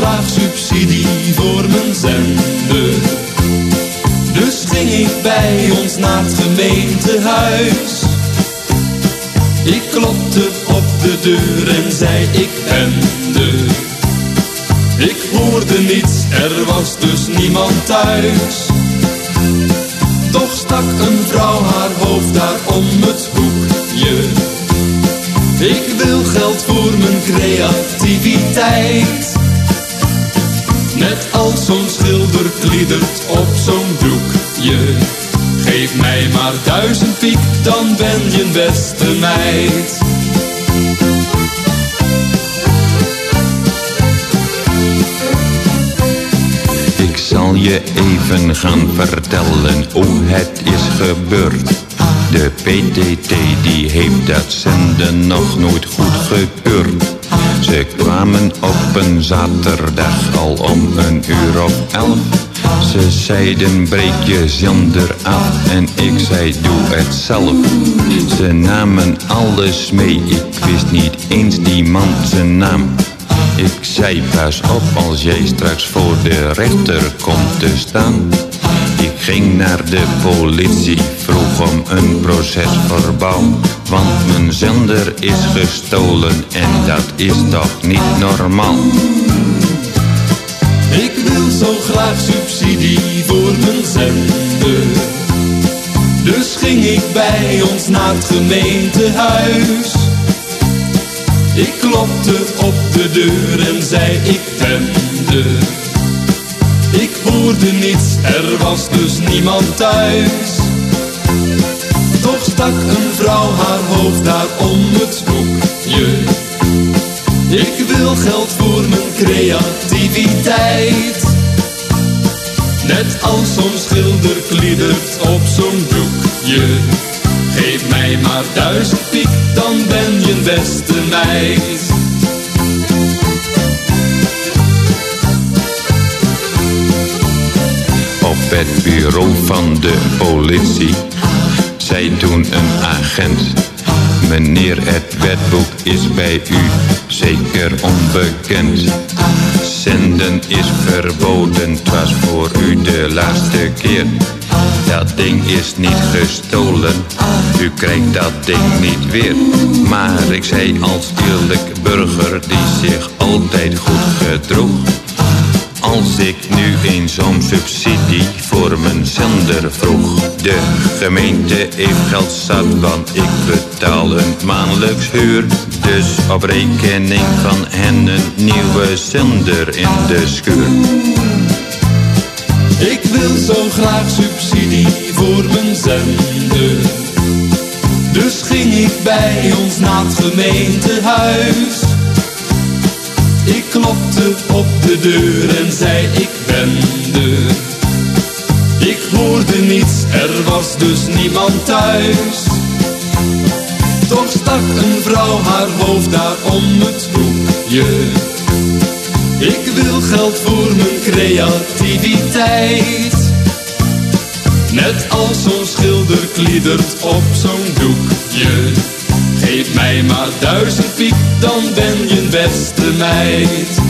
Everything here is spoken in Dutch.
graag subsidie voor mijn zender. Dus ging ik bij ons naar het gemeentehuis. Ik klopte op de deur en zei ik ben er. Ik hoorde niets, er was dus niemand thuis. Toch stak een vrouw haar hoofd daar om het hoekje. Ik wil geld voor mijn creativiteit. Net als zo'n schilder kliedert op zo'n doekje. Geef mij maar duizend piek, dan ben je een beste meid. Ik zal je even gaan vertellen hoe het is gebeurd. De PTT die heeft dat zenden nog nooit goed gekeurd. Ze kwamen op een zaterdag al om een uur of elf. Ze zeiden breek je zender af en ik zei doe het zelf. Ze namen alles mee, ik wist niet eens die man zijn naam. Ik zei pas op als jij straks voor de rechter komt te staan. Ik ging naar de politie, vroeg om een procesverbouw. Want mijn zender is gestolen en dat is toch niet normaal. Ik wil zo graag subsidie voor mijn zender. Dus ging ik bij ons naar het gemeentehuis. Ik klopte op de deur en zei ik ben er. Ik hoorde niets, er was dus niemand thuis. Stak een vrouw haar hoofd daar om het hoekje. Ik wil geld voor mijn creativiteit. Net als zo'n schilder kliedert op zo'n doekje. Geef mij maar duizend piek, dan ben je een beste meid. Op het bureau van de politie zei toen een agent. Meneer, het wetboek is bij u zeker onbekend. Zenden is verboden, het was voor u de laatste keer. Dat ding is niet gestolen, u krijgt dat ding niet weer. Maar ik zei als eerlijk burger die zich altijd goed gedroeg als ik nu een zo'n subsidie voor mijn zender vroeg. De gemeente heeft geld zat, want ik betaal een maandelijks huur. Dus op rekening van hen een nieuwe zender in de schuur. Ik wil zo graag subsidie voor mijn zender. Dus ging ik bij ons naar het gemeentehuis. Klopte op de deur en zei ik ben er. Ik hoorde niets, er was dus niemand thuis. Toch stak een vrouw haar hoofd daar om het hoekje. Ik wil geld voor mijn creativiteit. Net als zo'n schilder kliedert op zo'n doekje. Geef mij maar duizend piek, dan ben je een beste meid.